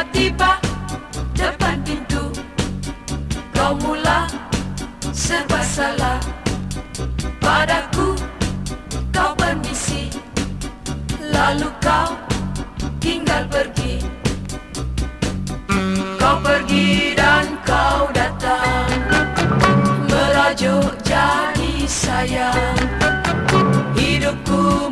tiba-tiba depan pintu kau mula serba salah. Padaku kau permisi lalu kau tinggal pergi. Kau pergi dan kau datang merajuk jadi sayang. Hidupku